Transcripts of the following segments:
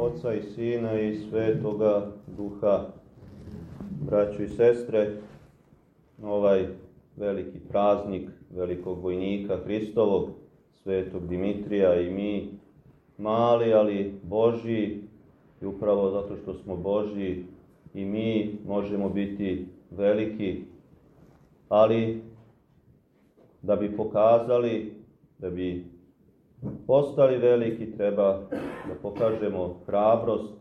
Oca i Sina i Svetoga Duha, braćo i sestre, ovaj veliki praznik velikog vojnika Hristovog, Svetog Dimitrija i mi, mali ali Božji, i upravo zato što smo Božji i mi možemo biti veliki, ali da bi pokazali, da bi postali veliki, treba da pokažemo hrabrost,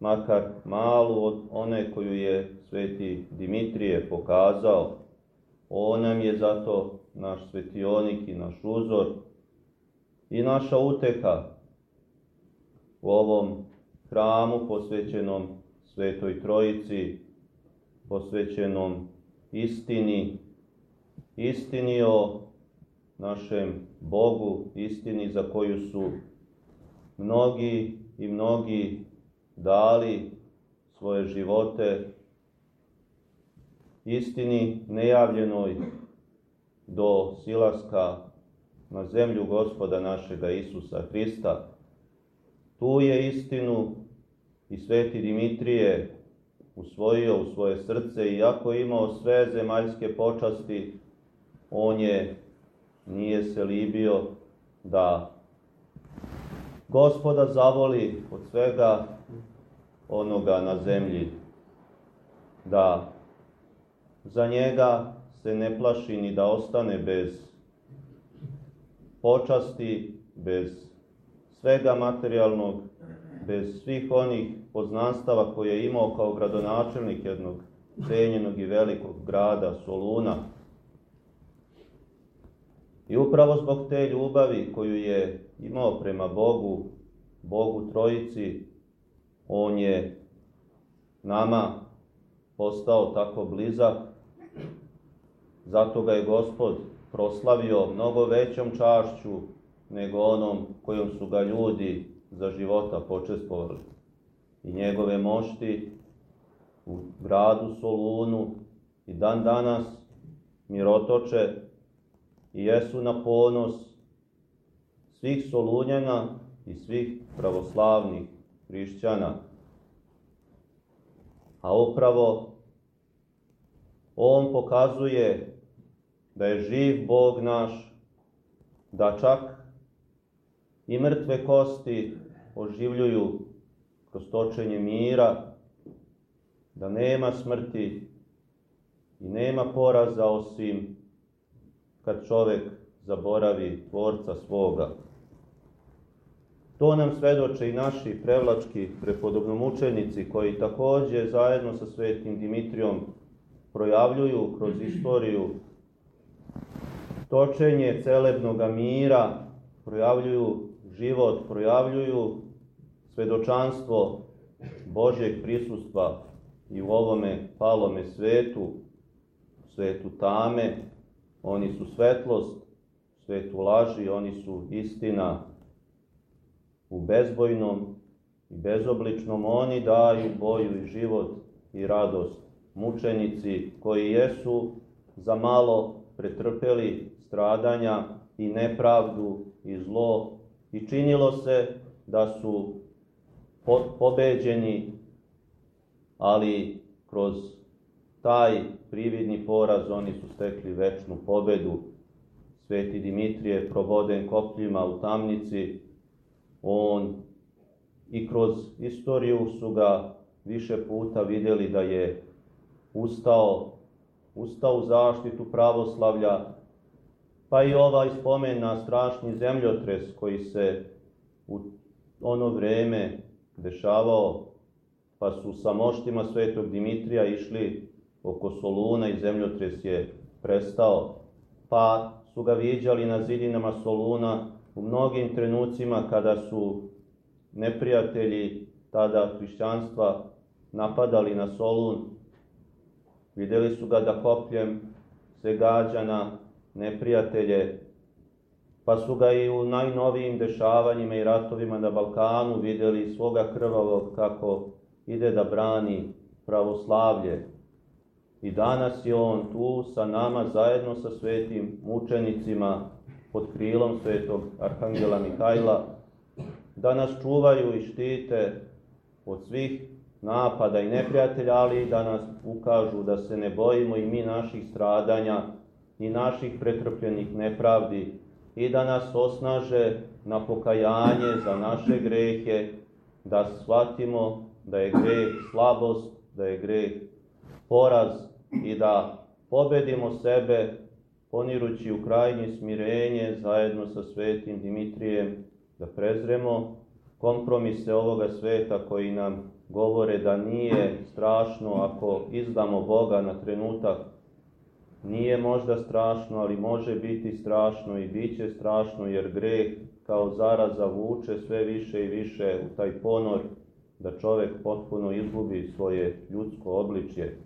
makar malu od one koju je sveti Dimitrije pokazao. On nam je zato naš svetionik i naš uzor i naša uteka u ovom hramu posvećenom Svetoj Trojici, posvećenom istini, istini o našem Bogu, istini za koju su mnogi i mnogi dali svoje živote, istini nejavljenoj do silaska na zemlju gospoda našega Isusa Hrista. Tu je istinu i sveti Dimitrije usvojio u svoje srce, iako je imao sve zemaljske počasti, on je nije se libio da gospoda zavoli od svega onoga na zemlji, da za njega se ne plaši ni da ostane bez počasti, bez svega materijalnog, bez svih onih poznanstava koje je imao kao gradonačelnik jednog cenjenog i velikog grada Soluna, I upravo zbog te ljubavi koju je imao prema Bogu, Bogu Trojici, on je nama postao tako blizak, zato ga je Gospod proslavio mnogo većom čašću nego onom kojom su ga ljudi za života počestvovali. I njegove mošti u gradu Solunu i dan danas mirotoče i jesu na ponos svih Solunjana i svih pravoslavnih hrišćana. A upravo on pokazuje da je živ Bog naš, da čak i mrtve kosti oživljuju kroz točenje mira, da nema smrti i nema poraza osim kad čovek zaboravi tvorca svoga. To nam svedoče i naši prevlački prepodobnomučenici koji takođe zajedno sa svetim Dimitrijom projavljuju kroz istoriju točenje celebnog mira, projavljuju život, projavljuju svedočanstvo Božjeg prisustva i u ovome palome svetu, svetu tame, Oni su svetlost, svetu laži, oni su istina u bezbojnom i bezobličnom. Oni daju boju i život i radost. Mučenici koji jesu za malo pretrpeli stradanja i nepravdu i zlo i činilo se da su pobeđeni, ali kroz taj prividni poraz oni su stekli večnu pobedu. Sveti Dimitrije proboden kopljima u tamnici, on i kroz istoriju su ga više puta vidjeli da je ustao, ustao u zaštitu pravoslavlja, pa i ovaj spomen na strašni zemljotres koji se u ono vreme dešavao, pa su sa moštima svetog Dimitrija išli oko Soluna i zemljotres je prestao, pa su ga viđali na zidinama Soluna u mnogim trenucima kada su neprijatelji tada hrišćanstva napadali na Solun. Videli su ga da kopljem se gađa na neprijatelje, pa su ga i u najnovijim dešavanjima i ratovima na Balkanu videli svoga krvavog kako ide da brani pravoslavlje. I danas je on tu sa nama zajedno sa svetim mučenicima pod krilom svetog Arhangela Mihajla da nas čuvaju i štite od svih napada i neprijatelja, ali i da nas ukažu da se ne bojimo i mi naših stradanja i naših pretrpljenih nepravdi i da nas osnaže na pokajanje za naše grehe, da shvatimo da je greh slabost, da je greh poraz i da pobedimo sebe ponirući u krajnje smirenje zajedno sa svetim Dimitrijem, da prezremo kompromise ovoga sveta koji nam govore da nije strašno ako izdamo Boga na trenutak. Nije možda strašno, ali može biti strašno i bit će strašno jer greh kao zaraza vuče sve više i više u taj ponor da čovek potpuno izgubi svoje ljudsko obličje.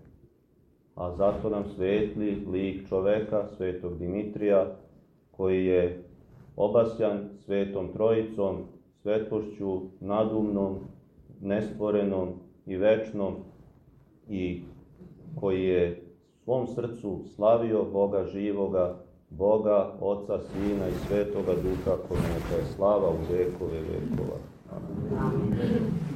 A zato nam svetli lik čoveka, svetog Dimitrija, koji je obasjan svetom trojicom, svetlošću nadumnom, nestvorenom i večnom i koji je svom srcu slavio Boga živoga, Boga, Oca, Sina i Svetoga Duha, kome je slava u vekove vekova. Amen.